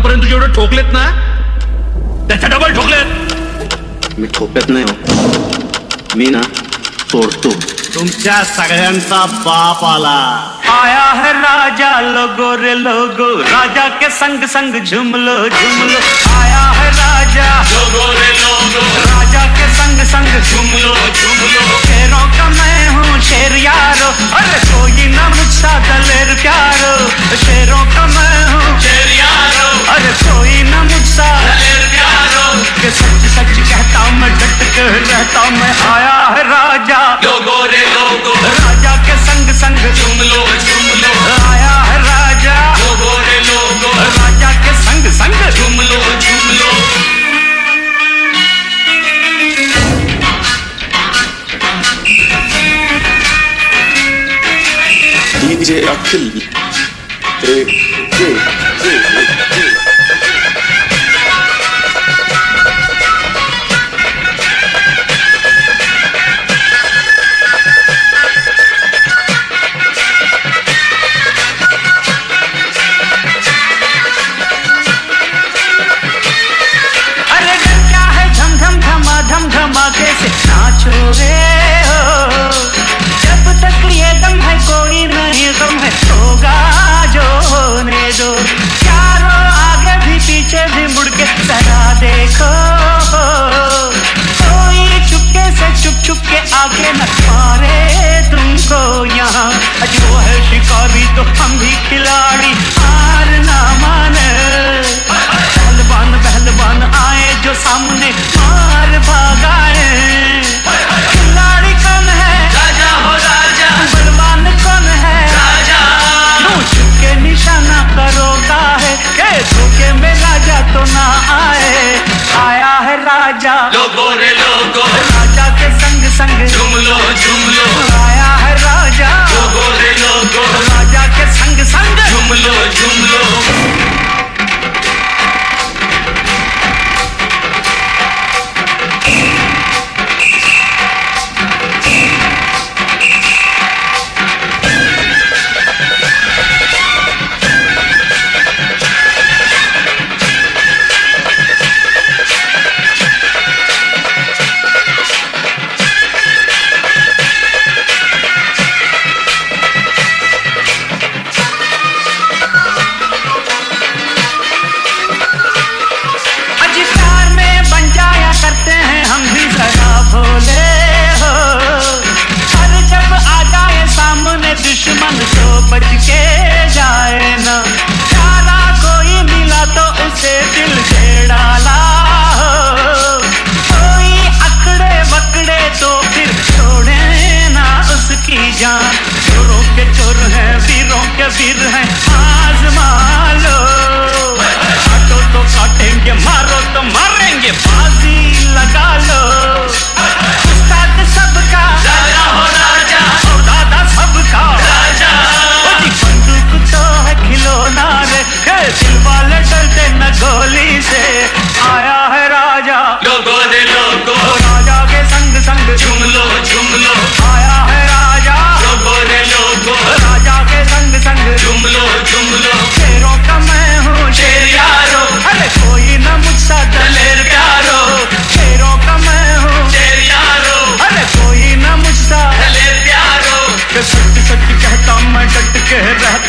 आतापर्यंत जेवढं ठोकलेत ना त्याचा डबल ठोकलेत. मी ठोकत नाही हो. मी ना तोडतो. तुमच्या सगळ्यांचा बाप आला. आया है राजा लोगो रे लोगो. राजा के संग संग झुमलो झुमलो. आया है राजा लोगो रे लोगो. राजा के संग det är april. Det är jul, jul, jul. छोड़े जो है शिकारी तो हम भी खिला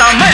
Exactamente.